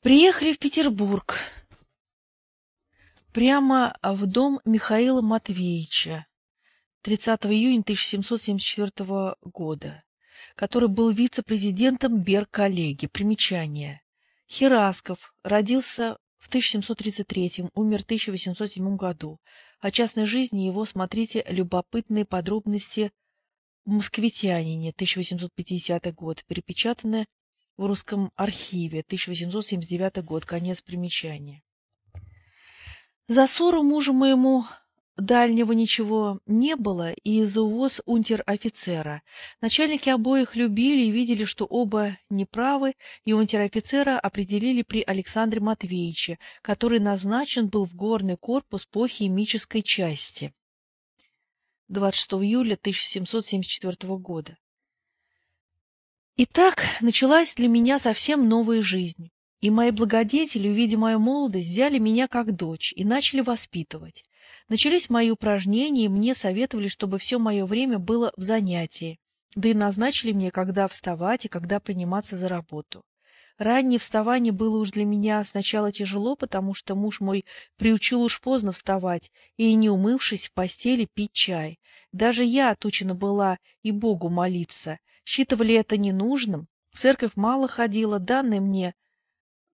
Приехали в Петербург. Прямо в дом Михаила Матвеевича 30 июня 1774 года, который был вице-президентом Берг-коллеги. Примечание. Херасков родился в 1733, умер в 1807 году. О частной жизни его смотрите любопытные подробности «Москвитянине» 1850 год, перепечатанное в Русском архиве 1879 год, конец примечания. За ссору мужу моему дальнего ничего не было и за увоз унтер-офицера. Начальники обоих любили и видели, что оба неправы, и унтер-офицера определили при Александре Матвеевиче, который назначен был в горный корпус по химической части. 26 июля 1774 года. Итак, началась для меня совсем новая жизнь. И мои благодетели, увидя мою молодость, взяли меня как дочь и начали воспитывать. Начались мои упражнения, и мне советовали, чтобы все мое время было в занятии, да и назначили мне, когда вставать и когда приниматься за работу. Раннее вставание было уж для меня сначала тяжело, потому что муж мой приучил уж поздно вставать и, не умывшись в постели, пить чай. Даже я отучена была и Богу молиться. Считывали это ненужным. В церковь мало ходила, данные мне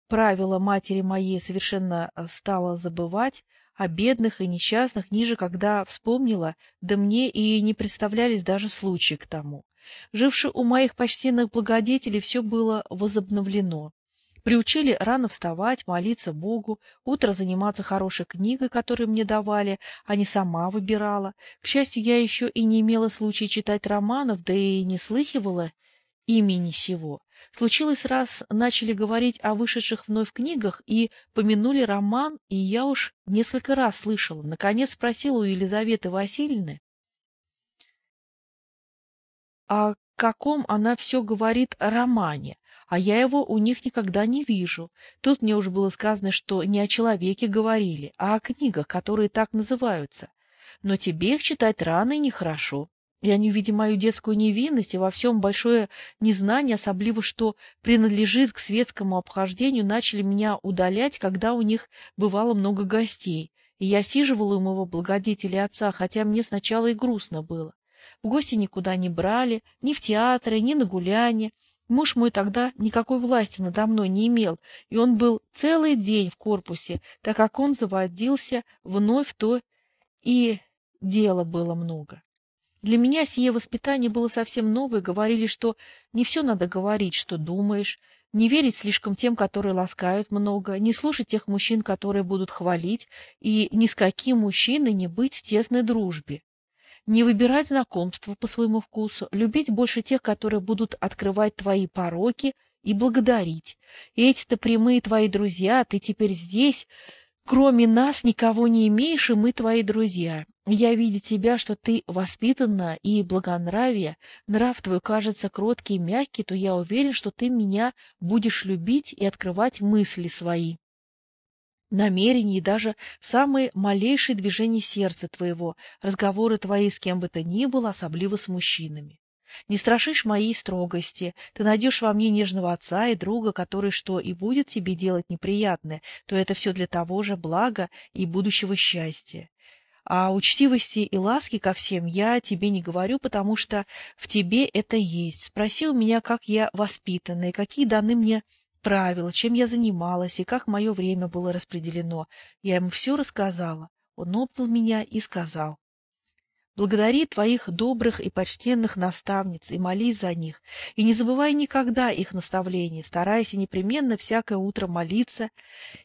правила матери моей совершенно э, стала забывать, а бедных и несчастных ниже, когда вспомнила, да мне и не представлялись даже случаи к тому. Живши у моих почтенных благодетелей, все было возобновлено. Приучили рано вставать, молиться Богу, утро заниматься хорошей книгой, которую мне давали, а не сама выбирала. К счастью, я еще и не имела случая читать романов, да и не слыхивала имени сего. Случилось раз, начали говорить о вышедших вновь книгах и помянули роман, и я уж несколько раз слышала. Наконец спросила у Елизаветы Васильевны, о каком она все говорит о романе, а я его у них никогда не вижу. Тут мне уже было сказано, что не о человеке говорили, а о книгах, которые так называются. Но тебе их читать рано и нехорошо. И они, видя мою детскую невинность и во всем большое незнание, особливо что принадлежит к светскому обхождению, начали меня удалять, когда у них бывало много гостей. И я сиживала у моего благодетеля отца, хотя мне сначала и грустно было. В гости никуда не брали, ни в театры, ни на гуляне. Муж мой тогда никакой власти надо мной не имел, и он был целый день в корпусе, так как он заводился вновь то и дела было много. Для меня сие воспитание было совсем новое, говорили, что не все надо говорить, что думаешь, не верить слишком тем, которые ласкают много, не слушать тех мужчин, которые будут хвалить, и ни с каким мужчиной не быть в тесной дружбе. Не выбирать знакомства по своему вкусу, любить больше тех, которые будут открывать твои пороки и благодарить. Эти-то прямые твои друзья, ты теперь здесь, Кроме нас никого не имеешь, и мы твои друзья. Я, видя тебя, что ты воспитанна и благонравие, нрав твой кажется кроткий и мягкий, то я уверен, что ты меня будешь любить и открывать мысли свои намерения и даже самые малейшие движения сердца твоего, разговоры твои с кем бы то ни было, особливо с мужчинами. Не страшишь моей строгости, ты найдешь во мне нежного отца и друга, который что и будет тебе делать неприятное, то это все для того же блага и будущего счастья. А учтивости и ласки ко всем я тебе не говорю, потому что в тебе это есть. Спроси у меня, как я воспитана, и какие даны мне правила, чем я занималась, и как мое время было распределено. Я ему все рассказала. Он обнял меня и сказал. Благодари твоих добрых и почтенных наставниц и молись за них, и не забывай никогда их наставлений, старайся непременно всякое утро молиться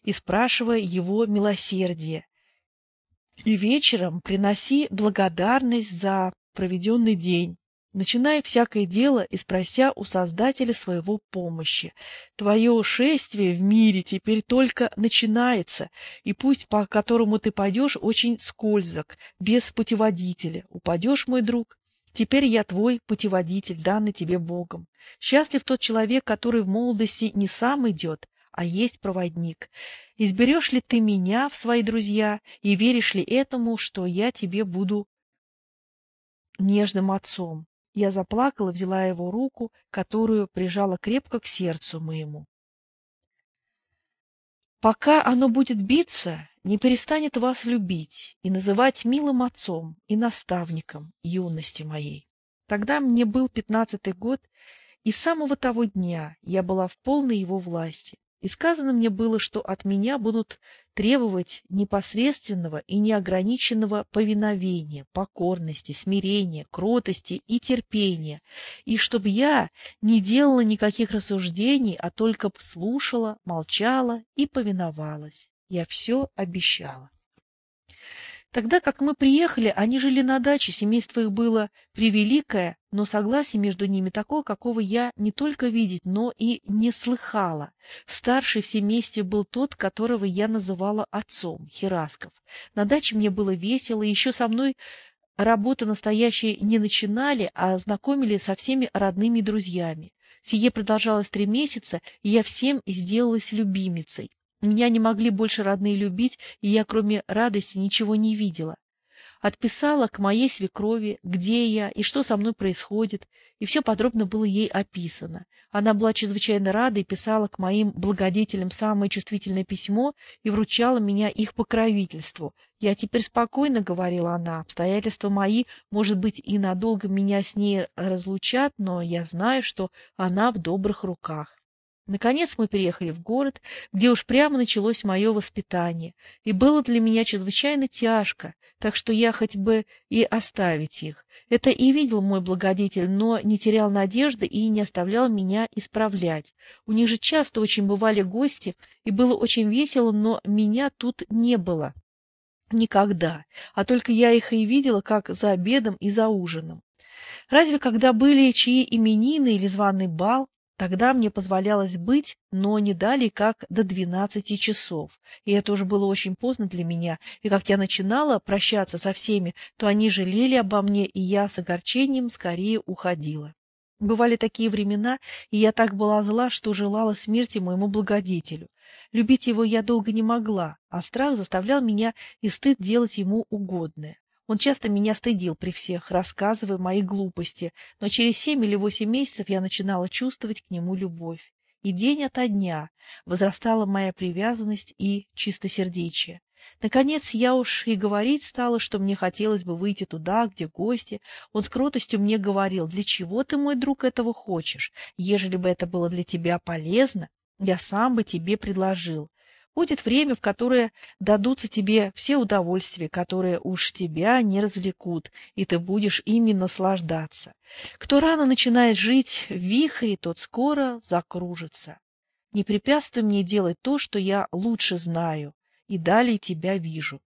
и спрашивая его милосердие. И вечером приноси благодарность за проведенный день начиная всякое дело и спрося у Создателя своего помощи. Твое шествие в мире теперь только начинается, и путь, по которому ты пойдешь, очень скользок, без путеводителя. Упадешь, мой друг, Теперь я твой путеводитель, данный тебе Богом. Счастлив тот человек, который в молодости не сам идет, а есть проводник. Изберешь ли ты меня в свои друзья и веришь ли этому, что я тебе буду нежным отцом? Я заплакала, взяла его руку, которую прижала крепко к сердцу моему. Пока оно будет биться, не перестанет вас любить и называть милым отцом и наставником юности моей. Тогда мне был пятнадцатый год, и с самого того дня я была в полной его власти. И сказано мне было, что от меня будут требовать непосредственного и неограниченного повиновения, покорности, смирения, кротости и терпения, и чтобы я не делала никаких рассуждений, а только слушала, молчала и повиновалась. Я все обещала. Тогда как мы приехали, они жили на даче, семейство их было превеликое, но согласие между ними такое, какого я не только видеть, но и не слыхала. Старший в семействе был тот, которого я называла отцом, Херасков. На даче мне было весело, еще со мной работы настоящие не начинали, а знакомили со всеми родными друзьями. Сие продолжалось три месяца, и я всем сделалась любимицей. Меня не могли больше родные любить, и я, кроме радости, ничего не видела. Отписала к моей свекрови, где я и что со мной происходит, и все подробно было ей описано. Она была чрезвычайно рада и писала к моим благодетелям самое чувствительное письмо и вручала меня их покровительству. «Я теперь спокойно», — говорила она, — «обстоятельства мои, может быть, и надолго меня с ней разлучат, но я знаю, что она в добрых руках». Наконец мы переехали в город, где уж прямо началось мое воспитание, и было для меня чрезвычайно тяжко, так что я хоть бы и оставить их. Это и видел мой благодетель, но не терял надежды и не оставлял меня исправлять. У них же часто очень бывали гости, и было очень весело, но меня тут не было. Никогда, а только я их и видела, как за обедом и за ужином. Разве когда были чьи именины или званый бал, Тогда мне позволялось быть, но не дали как до двенадцати часов. И это уже было очень поздно для меня. И как я начинала прощаться со всеми, то они жалели обо мне, и я с огорчением скорее уходила. Бывали такие времена, и я так была зла, что желала смерти моему благодетелю. Любить его я долго не могла, а страх заставлял меня и стыд делать ему угодное. Он часто меня стыдил при всех, рассказывая мои глупости, но через семь или восемь месяцев я начинала чувствовать к нему любовь. И день ото дня возрастала моя привязанность и чистосердечие. Наконец я уж и говорить стала, что мне хотелось бы выйти туда, где гости. Он с кротостью мне говорил, для чего ты, мой друг, этого хочешь? Ежели бы это было для тебя полезно, я сам бы тебе предложил. Будет время, в которое дадутся тебе все удовольствия, которые уж тебя не развлекут, и ты будешь ими наслаждаться. Кто рано начинает жить в вихре, тот скоро закружится. Не препятствуй мне делать то, что я лучше знаю, и далее тебя вижу.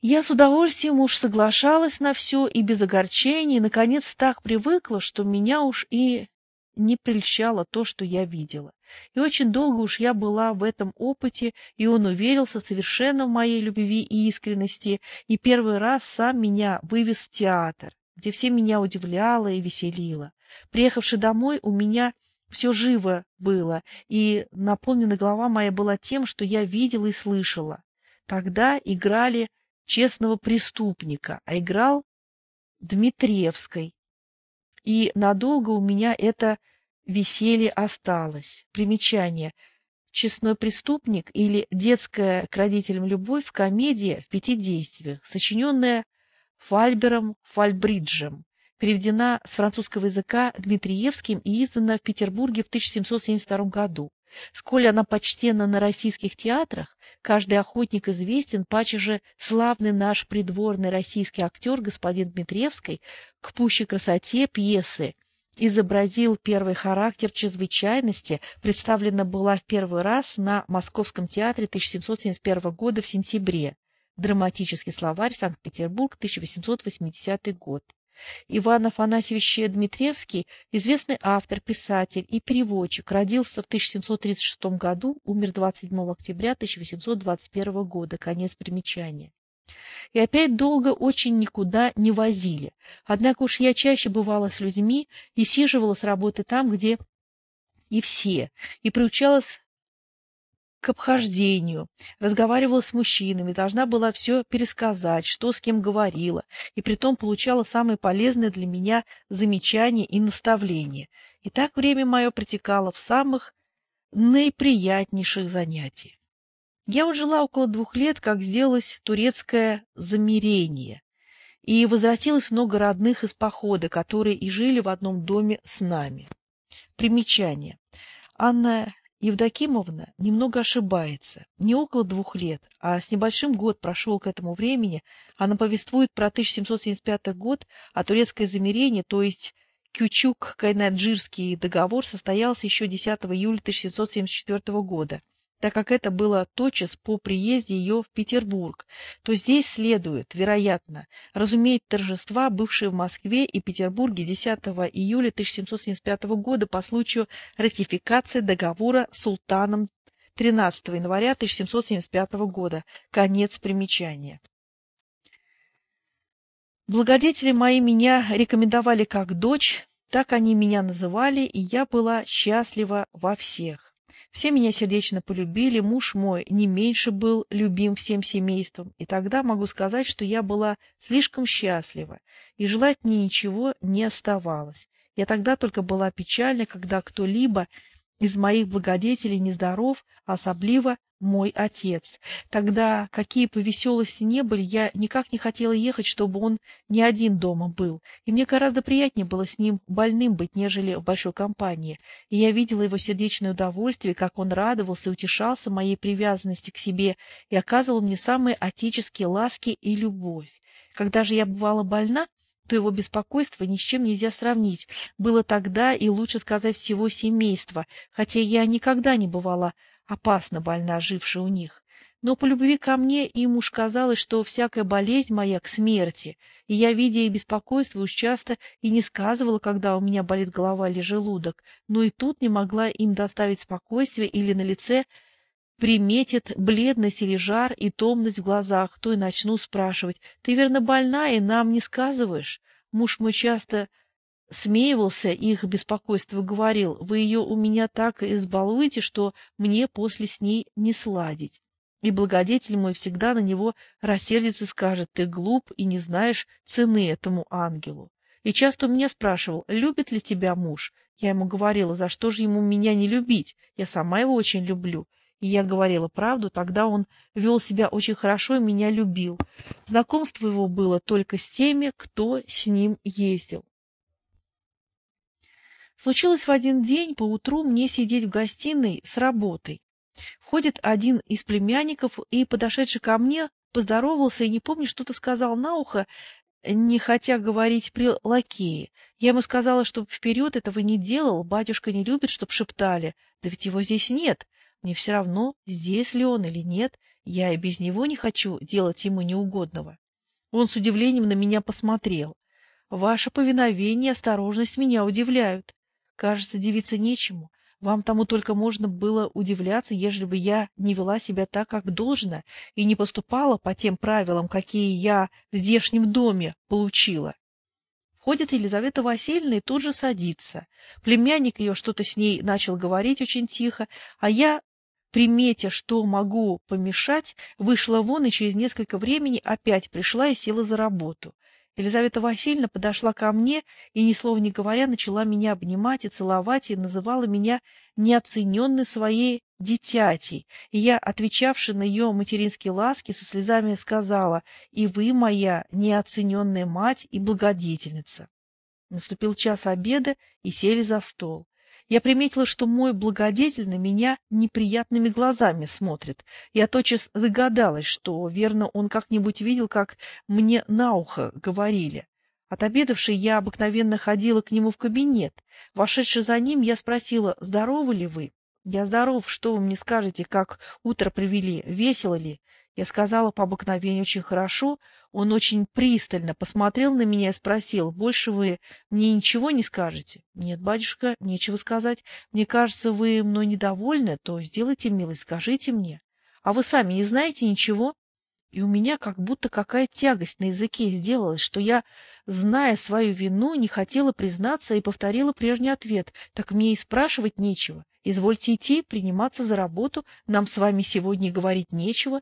Я с удовольствием уж соглашалась на все и без огорчений, наконец, так привыкла, что меня уж и не прельщало то, что я видела. И очень долго уж я была в этом опыте, и он уверился совершенно в моей любви и искренности, и первый раз сам меня вывез в театр, где все меня удивляло и веселило. Приехавши домой, у меня все живо было, и наполнена голова моя была тем, что я видела и слышала. Тогда играли честного преступника, а играл Дмитриевской. И надолго у меня это веселье осталось. Примечание. «Честной преступник» или «Детская к родителям любовь» комедия в пяти действиях, сочиненная Фальбером Фальбриджем, переведена с французского языка Дмитриевским и издана в Петербурге в 1772 году. Сколь она почтена на российских театрах, каждый охотник известен, паче же славный наш придворный российский актер господин Дмитриевский к пущей красоте пьесы – изобразил первый характер чрезвычайности, представлена была в первый раз на Московском театре 1771 года в сентябре. Драматический словарь Санкт-Петербург, 1880 год. Иван Афанасьевич Дмитриевский, известный автор, писатель и переводчик, родился в 1736 году, умер 27 октября 1821 года, конец примечания. И опять долго очень никуда не возили. Однако уж я чаще бывала с людьми и сиживала с работы там, где и все, и приучалась к обхождению, разговаривала с мужчинами, должна была все пересказать, что с кем говорила, и притом получала самые полезные для меня замечания и наставления. И так время мое протекало в самых наиприятнейших занятиях. Я уже жила около двух лет, как сделалось турецкое замирение, и возвратилось много родных из похода, которые и жили в одном доме с нами. Примечание. Анна Евдокимовна немного ошибается. Не около двух лет, а с небольшим год прошел к этому времени. Она повествует про 1775 год, а турецкое замирение, то есть Кючук-Кайнаджирский договор, состоялся еще 10 июля 1774 года так как это было тотчас по приезде ее в Петербург, то здесь следует, вероятно, разуметь торжества, бывшие в Москве и Петербурге 10 июля 1775 года по случаю ратификации договора с султаном 13 января 1775 года. Конец примечания. Благодетели мои меня рекомендовали как дочь, так они меня называли, и я была счастлива во всех. Все меня сердечно полюбили, муж мой не меньше был любим всем семейством, и тогда могу сказать, что я была слишком счастлива, и желать мне ничего не оставалось. Я тогда только была печальна, когда кто-либо из моих благодетелей нездоров, особливо мой отец. Тогда, какие по веселости не были, я никак не хотела ехать, чтобы он не один дома был. И мне гораздо приятнее было с ним больным быть, нежели в большой компании. И я видела его сердечное удовольствие, как он радовался и утешался моей привязанности к себе и оказывал мне самые отеческие ласки и любовь. Когда же я бывала больна, то его беспокойство ни с чем нельзя сравнить. Было тогда и, лучше сказать, всего семейства, хотя я никогда не бывала опасно больна, жившая у них. Но по любви ко мне им уж казалось, что всякая болезнь моя к смерти, и я, видя их беспокойство, уж часто и не сказывала, когда у меня болит голова или желудок, но и тут не могла им доставить спокойствие или на лице приметит бледность или жар и томность в глазах, то и начну спрашивать, «Ты, верно, больна и нам не сказываешь?» Муж мой часто смеивался их беспокойство говорил, «Вы ее у меня так избалуете, что мне после с ней не сладить». И благодетель мой всегда на него рассердится и скажет, «Ты глуп и не знаешь цены этому ангелу». И часто у меня спрашивал, любит ли тебя муж. Я ему говорила, за что же ему меня не любить? Я сама его очень люблю и я говорила правду, тогда он вел себя очень хорошо и меня любил. Знакомство его было только с теми, кто с ним ездил. Случилось в один день поутру мне сидеть в гостиной с работой. Входит один из племянников и, подошедший ко мне, поздоровался и, не помню, что-то сказал на ухо, не хотя говорить при лакее. Я ему сказала, чтобы вперед этого не делал, батюшка не любит, чтоб шептали. Да ведь его здесь нет. Мне все равно, здесь ли он или нет, я и без него не хочу делать ему неугодного. Он с удивлением на меня посмотрел. Ваше повиновение и осторожность меня удивляют. Кажется, дивиться нечему. Вам тому только можно было удивляться, ежели бы я не вела себя так, как должно, и не поступала по тем правилам, какие я в здешнем доме получила. Входит Елизавета Васильевна и тут же садится. Племянник ее что-то с ней начал говорить очень тихо, а я приметя, что могу помешать, вышла вон и через несколько времени опять пришла и села за работу. Елизавета Васильевна подошла ко мне и, ни слова не говоря, начала меня обнимать и целовать, и называла меня неоцененной своей дитятей. И я, отвечавши на ее материнские ласки, со слезами сказала «И вы моя неоцененная мать и благодетельница». Наступил час обеда, и сели за стол. Я приметила, что мой благодетель на меня неприятными глазами смотрит. Я тотчас догадалась, что, верно, он как-нибудь видел, как мне на ухо говорили. Отобедавши, я обыкновенно ходила к нему в кабинет. Вошедши за ним, я спросила, здоровы ли вы? Я здоров, что вы мне скажете, как утро привели, весело ли? Я сказала по обыкновению очень хорошо. Он очень пристально посмотрел на меня и спросил, «Больше вы мне ничего не скажете?» «Нет, батюшка, нечего сказать. Мне кажется, вы мной недовольны, то сделайте милость, скажите мне. А вы сами не знаете ничего?» И у меня как будто какая тягость на языке сделалась, что я, зная свою вину, не хотела признаться и повторила прежний ответ. Так мне и спрашивать нечего. Извольте идти, приниматься за работу, нам с вами сегодня говорить нечего.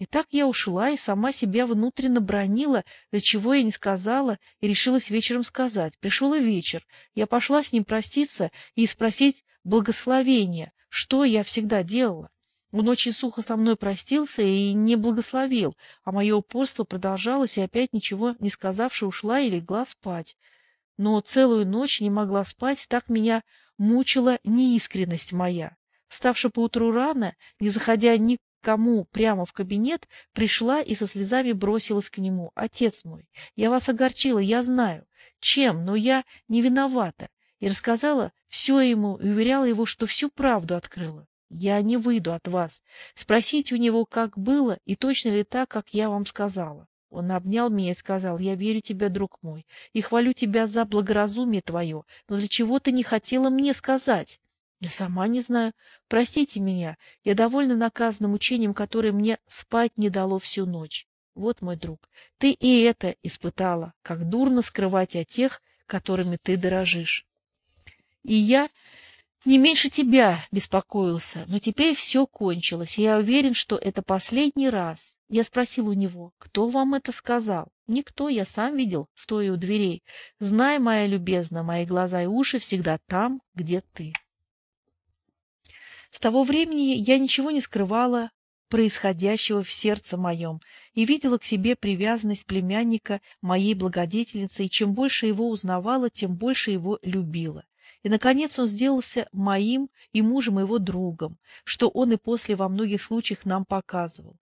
И так я ушла и сама себя внутренно бронила, для чего я не сказала и решилась вечером сказать. Пришел и вечер. Я пошла с ним проститься и спросить благословения, что я всегда делала. Он очень сухо со мной простился и не благословил, а мое упорство продолжалось, и опять ничего не сказавши ушла и легла спать. Но целую ночь не могла спать, так меня мучила неискренность моя. Вставши поутру рано, не заходя ни кому прямо в кабинет, пришла и со слезами бросилась к нему. «Отец мой, я вас огорчила, я знаю. Чем, но я не виновата». И рассказала все ему и уверяла его, что всю правду открыла. Я не выйду от вас. Спросите у него, как было, и точно ли так, как я вам сказала. Он обнял меня и сказал, я верю тебе, друг мой, и хвалю тебя за благоразумие твое, но для чего ты не хотела мне сказать? Я сама не знаю. Простите меня, я довольно наказана мучением, которое мне спать не дало всю ночь. Вот, мой друг, ты и это испытала, как дурно скрывать о тех, которыми ты дорожишь. И я не меньше тебя беспокоился, но теперь все кончилось, и я уверен, что это последний раз. Я спросил у него, кто вам это сказал? Никто, я сам видел, стоя у дверей. Знай, моя любезная, мои глаза и уши всегда там, где ты. С того времени я ничего не скрывала происходящего в сердце моем и видела к себе привязанность племянника моей благодетельницы, и чем больше его узнавала, тем больше его любила. И, наконец, он сделался моим и мужем его другом, что он и после во многих случаях нам показывал.